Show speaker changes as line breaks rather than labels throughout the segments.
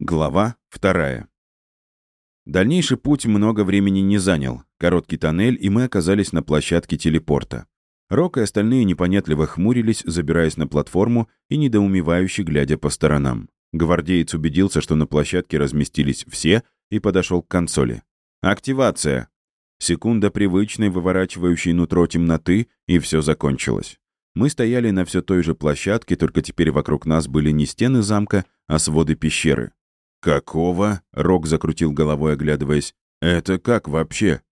Глава вторая. Дальнейший путь много времени не занял. Короткий тоннель, и мы оказались на площадке телепорта. Рок и остальные непонятливо хмурились, забираясь на платформу и недоумевающе глядя по сторонам. Гвардеец убедился, что на площадке разместились все, и подошел к консоли. «Активация!» Секунда привычной, выворачивающей нутро темноты, и все закончилось. Мы стояли на все той же площадке, только теперь вокруг нас были не стены замка, а своды пещеры. «Какого?» — Рок закрутил головой, оглядываясь. «Это как вообще?»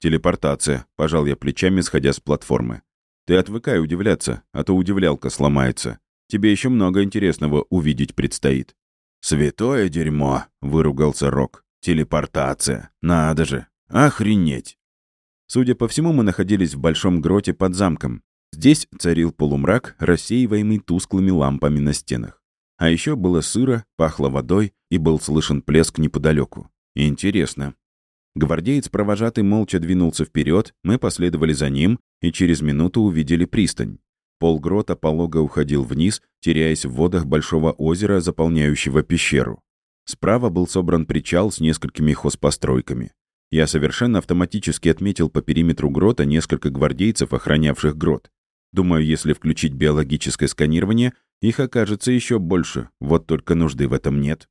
«Телепортация», — пожал я плечами, сходя с платформы. «Ты отвыкай удивляться, а то удивлялка сломается. Тебе еще много интересного увидеть предстоит». «Святое дерьмо!» — выругался Рок. «Телепортация! Надо же! Охренеть!» Судя по всему, мы находились в большом гроте под замком. Здесь царил полумрак, рассеиваемый тусклыми лампами на стенах. А еще было сыро, пахло водой и был слышен плеск неподалеку. Интересно. Гвардеец-провожатый молча двинулся вперед, мы последовали за ним и через минуту увидели пристань. Пол грота полого уходил вниз, теряясь в водах большого озера, заполняющего пещеру. Справа был собран причал с несколькими хозпостройками. Я совершенно автоматически отметил по периметру грота несколько гвардейцев, охранявших грот. Думаю, если включить биологическое сканирование, их окажется еще больше, вот только нужды в этом нет.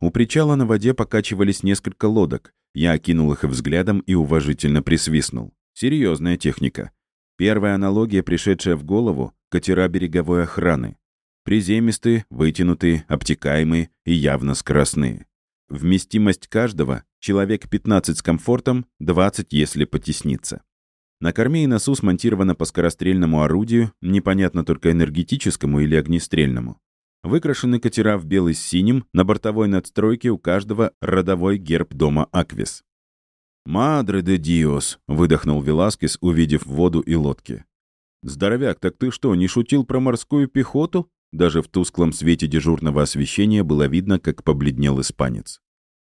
У причала на воде покачивались несколько лодок. Я окинул их взглядом и уважительно присвистнул. Серьезная техника. Первая аналогия, пришедшая в голову — катера береговой охраны. Приземистые, вытянутые, обтекаемые и явно скоростные. Вместимость каждого — человек 15 с комфортом, 20, если потесниться. На корме и носу смонтировано по скорострельному орудию, непонятно только энергетическому или огнестрельному. Выкрашены катера в белый с синим, на бортовой надстройке у каждого родовой герб дома Аквис. «Мадре де Диос!» — выдохнул Веласкес, увидев воду и лодки. «Здоровяк, так ты что, не шутил про морскую пехоту?» Даже в тусклом свете дежурного освещения было видно, как побледнел испанец.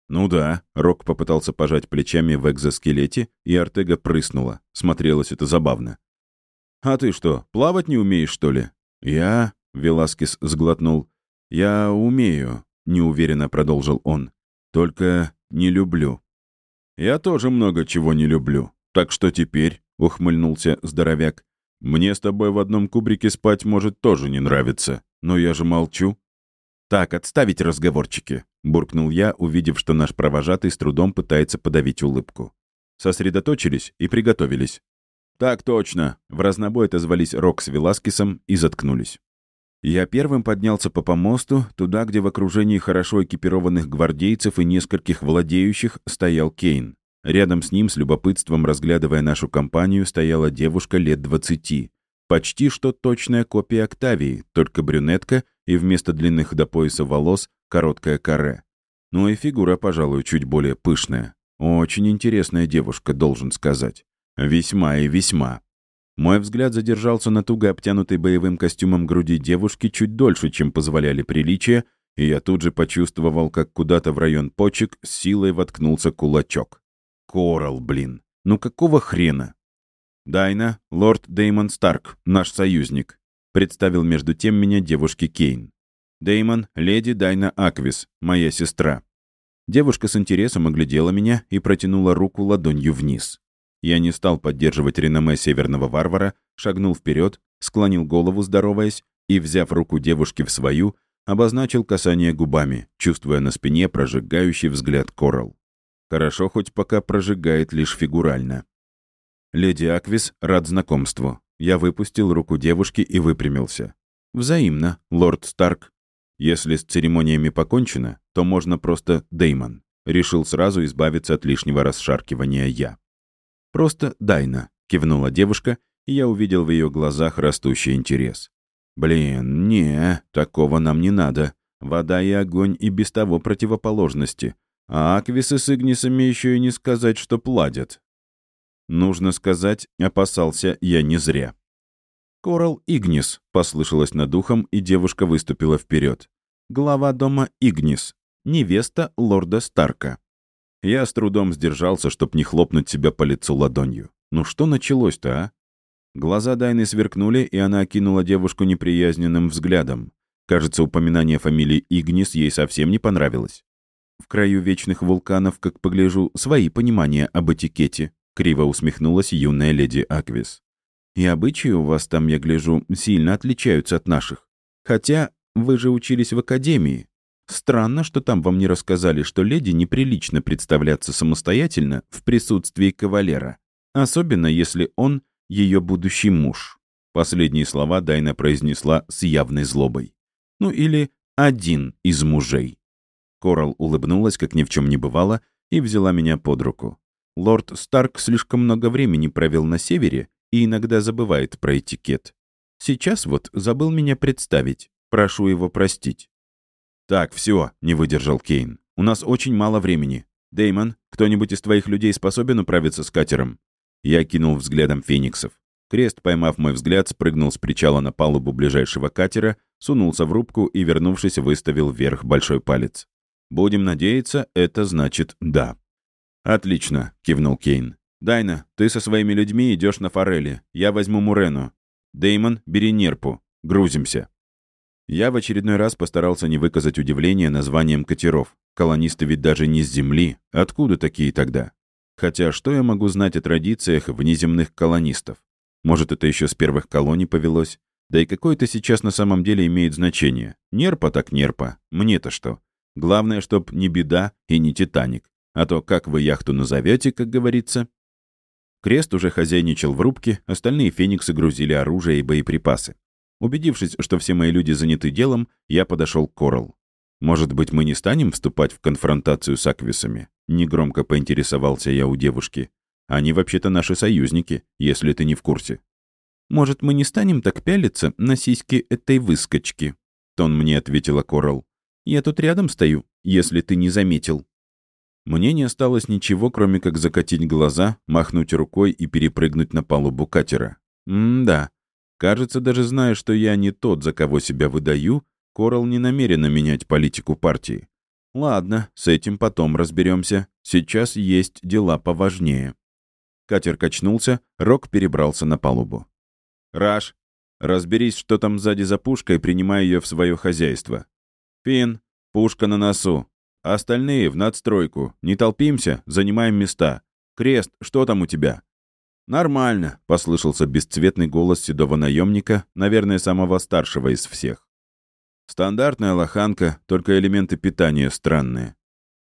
«Ну да», — Рок попытался пожать плечами в экзоскелете, и Артега прыснула. Смотрелось это забавно. «А ты что, плавать не умеешь, что ли?» «Я...» — Веласкес сглотнул. «Я умею», — неуверенно продолжил он. «Только не люблю». «Я тоже много чего не люблю. Так что теперь?» — ухмыльнулся здоровяк. «Мне с тобой в одном кубрике спать может тоже не нравиться. Но я же молчу». «Так, отставить разговорчики», — буркнул я, увидев, что наш провожатый с трудом пытается подавить улыбку. Сосредоточились и приготовились. «Так точно!» — в разнобой отозвались Рок с Веласкесом и заткнулись. Я первым поднялся по помосту, туда, где в окружении хорошо экипированных гвардейцев и нескольких владеющих стоял Кейн. Рядом с ним, с любопытством разглядывая нашу компанию, стояла девушка лет двадцати. Почти что точная копия Октавии, только брюнетка и вместо длинных до пояса волос короткая каре. Ну и фигура, пожалуй, чуть более пышная. Очень интересная девушка, должен сказать. Весьма и весьма. Мой взгляд задержался на туго обтянутой боевым костюмом груди девушки чуть дольше, чем позволяли приличия, и я тут же почувствовал, как куда-то в район почек с силой воткнулся кулачок. Корал, блин. Ну какого хрена? Дайна, лорд Деймон Старк, наш союзник представил между тем меня девушке Кейн. Деймон, леди Дайна Аквис, моя сестра. Девушка с интересом оглядела меня и протянула руку ладонью вниз. Я не стал поддерживать реноме северного варвара, шагнул вперед, склонил голову, здороваясь, и, взяв руку девушки в свою, обозначил касание губами, чувствуя на спине прожигающий взгляд Коралл. Хорошо, хоть пока прожигает лишь фигурально. «Леди Аквис, рад знакомству. Я выпустил руку девушки и выпрямился. «Взаимно, лорд Старк. Если с церемониями покончено, то можно просто Деймон». Решил сразу избавиться от лишнего расшаркивания я. «Просто Дайна», — кивнула девушка, и я увидел в ее глазах растущий интерес. «Блин, не, такого нам не надо. Вода и огонь и без того противоположности. А Аквисы с Игнисами еще и не сказать, что пладят. Нужно сказать, опасался я не зря. «Корал Игнис», — послышалось над ухом, и девушка выступила вперед. «Глава дома Игнис, невеста лорда Старка». Я с трудом сдержался, чтоб не хлопнуть себя по лицу ладонью. Ну что началось-то, а? Глаза Дайны сверкнули, и она окинула девушку неприязненным взглядом. Кажется, упоминание фамилии Игнис ей совсем не понравилось. в краю вечных вулканов, как погляжу, свои понимания об этикете», — криво усмехнулась юная леди Аквис. «И обычаи у вас там, я гляжу, сильно отличаются от наших. Хотя вы же учились в академии. Странно, что там вам не рассказали, что леди неприлично представляться самостоятельно в присутствии кавалера, особенно если он ее будущий муж». Последние слова Дайна произнесла с явной злобой. Ну или один из мужей. Корал улыбнулась, как ни в чем не бывало, и взяла меня под руку. Лорд Старк слишком много времени провел на севере и иногда забывает про этикет. Сейчас вот забыл меня представить. Прошу его простить. «Так, все, не выдержал Кейн. «У нас очень мало времени. Деймон, кто-нибудь из твоих людей способен управиться с катером?» Я кинул взглядом фениксов. Крест, поймав мой взгляд, спрыгнул с причала на палубу ближайшего катера, сунулся в рубку и, вернувшись, выставил вверх большой палец. «Будем надеяться, это значит «да». «Отлично», — кивнул Кейн. «Дайна, ты со своими людьми идешь на форели. Я возьму Мурену. Деймон, бери нерпу. Грузимся». Я в очередной раз постарался не выказать удивления названием катеров. Колонисты ведь даже не с Земли. Откуда такие тогда? Хотя что я могу знать о традициях внеземных колонистов? Может, это еще с первых колоний повелось? Да и какое это сейчас на самом деле имеет значение? Нерпа так нерпа. Мне-то что? Главное, чтоб не беда и не Титаник. А то как вы яхту назовете, как говорится? Крест уже хозяйничал в рубке, остальные фениксы грузили оружие и боеприпасы. Убедившись, что все мои люди заняты делом, я подошел к Корал. «Может быть, мы не станем вступать в конфронтацию с Аквисами?» Негромко поинтересовался я у девушки. Они вообще-то наши союзники, если ты не в курсе. Может, мы не станем так пялиться на сиськи этой выскочки?» Тон мне ответила Корал. «Я тут рядом стою, если ты не заметил». Мне не осталось ничего, кроме как закатить глаза, махнуть рукой и перепрыгнуть на палубу катера. М-да. Кажется, даже зная, что я не тот, за кого себя выдаю, Корал не намерена менять политику партии. Ладно, с этим потом разберемся. Сейчас есть дела поважнее. Катер качнулся, Рок перебрался на палубу. «Раш, разберись, что там сзади за пушкой, принимай ее в свое хозяйство. Фин, пушка на носу. Остальные в надстройку. Не толпимся, занимаем места. Крест, что там у тебя?» «Нормально», — послышался бесцветный голос седого наемника, наверное, самого старшего из всех. «Стандартная лоханка, только элементы питания странные.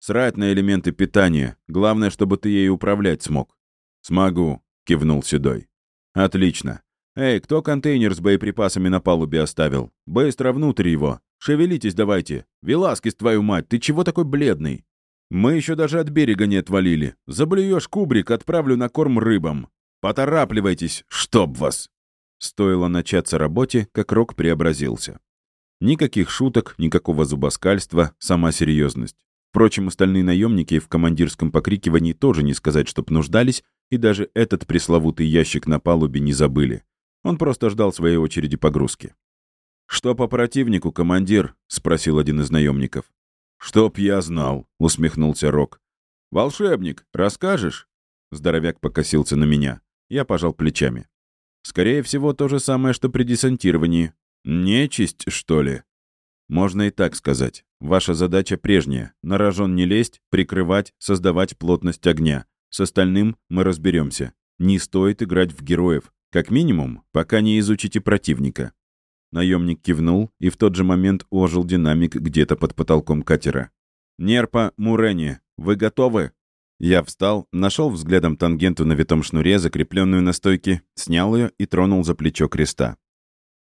Срать на элементы питания, главное, чтобы ты ей управлять смог. «Смогу», — кивнул Седой. «Отлично. Эй, кто контейнер с боеприпасами на палубе оставил? Быстро внутрь его. Шевелитесь давайте. Веласкис, твою мать, ты чего такой бледный? Мы еще даже от берега не отвалили. Заблюешь кубрик, отправлю на корм рыбам. Поторапливайтесь, чтоб вас!» Стоило начаться работе, как Рок преобразился. Никаких шуток, никакого зубоскальства, сама серьезность. Впрочем, остальные наемники в командирском покрикивании тоже не сказать, чтоб нуждались, и даже этот пресловутый ящик на палубе не забыли. Он просто ждал своей очереди погрузки. «Что по противнику, командир?» — спросил один из наемников. «Чтоб я знал», — усмехнулся Рок. «Волшебник, расскажешь?» Здоровяк покосился на меня. Я пожал плечами. «Скорее всего, то же самое, что при десантировании. Нечисть, что ли?» «Можно и так сказать. Ваша задача прежняя — на рожон не лезть, прикрывать, создавать плотность огня. С остальным мы разберемся. Не стоит играть в героев. Как минимум, пока не изучите противника». Наемник кивнул, и в тот же момент ожил динамик где-то под потолком катера. «Нерпа, Мурени, вы готовы?» Я встал, нашел взглядом тангенту на витом шнуре, закрепленную на стойке, снял ее и тронул за плечо креста.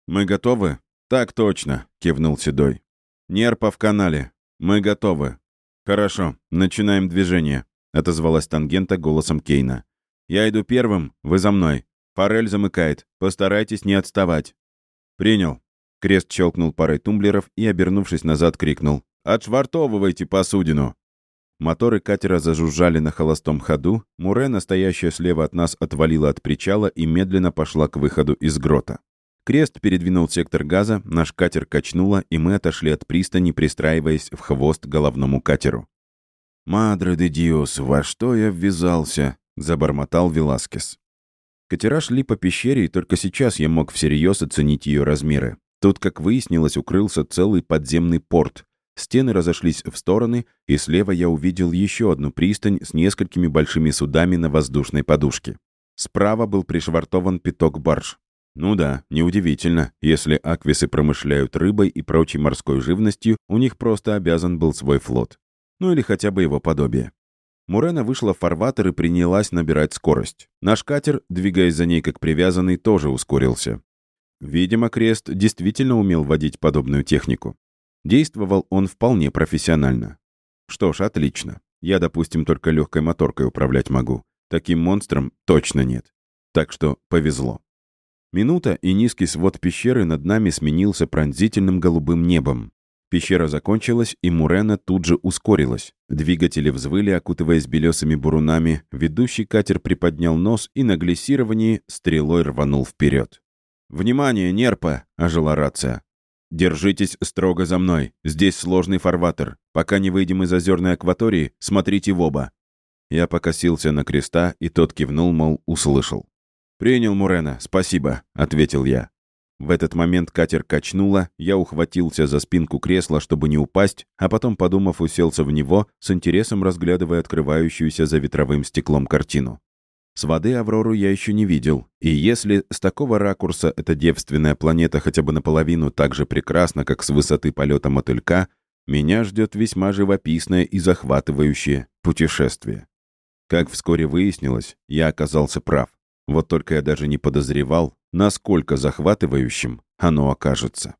«Мы готовы?» «Так точно», — кивнул Седой. «Нерпа в канале. Мы готовы». «Хорошо, начинаем движение» отозвалась тангента голосом Кейна. «Я иду первым, вы за мной. Форель замыкает. Постарайтесь не отставать». «Принял». Крест щелкнул парой тумблеров и, обернувшись назад, крикнул. «Отшвартовывайте посудину!» Моторы катера зажужжали на холостом ходу, Муре, настоящая слева от нас, отвалила от причала и медленно пошла к выходу из грота. Крест передвинул сектор газа, наш катер качнуло, и мы отошли от пристани, пристраиваясь в хвост головному катеру. «Мадре де Диос, во что я ввязался?» — забормотал Веласкес. Катера шли по пещере, и только сейчас я мог всерьез оценить ее размеры. Тут, как выяснилось, укрылся целый подземный порт. Стены разошлись в стороны, и слева я увидел еще одну пристань с несколькими большими судами на воздушной подушке. Справа был пришвартован пяток барж. Ну да, неудивительно, если аквисы промышляют рыбой и прочей морской живностью, у них просто обязан был свой флот. Ну или хотя бы его подобие. Мурена вышла в фарватер и принялась набирать скорость. Наш катер, двигаясь за ней как привязанный, тоже ускорился. Видимо, Крест действительно умел водить подобную технику. Действовал он вполне профессионально. Что ж, отлично. Я, допустим, только легкой моторкой управлять могу. Таким монстром точно нет. Так что повезло. Минута, и низкий свод пещеры над нами сменился пронзительным голубым небом. Пещера закончилась, и Мурена тут же ускорилась. Двигатели взвыли, окутываясь белесыми бурунами, ведущий катер приподнял нос и на глиссировании стрелой рванул вперед. «Внимание, нерпа!» — ожила рация. «Держитесь строго за мной. Здесь сложный фарватер. Пока не выйдем из озерной акватории, смотрите в оба». Я покосился на креста, и тот кивнул, мол, услышал. «Принял, Мурена, спасибо», — ответил я. В этот момент катер качнуло, я ухватился за спинку кресла, чтобы не упасть, а потом, подумав, уселся в него, с интересом разглядывая открывающуюся за ветровым стеклом картину. С воды Аврору я еще не видел, и если с такого ракурса эта девственная планета хотя бы наполовину так же прекрасна, как с высоты полета мотылька, меня ждет весьма живописное и захватывающее путешествие. Как вскоре выяснилось, я оказался прав. Вот только я даже не подозревал, насколько захватывающим оно окажется.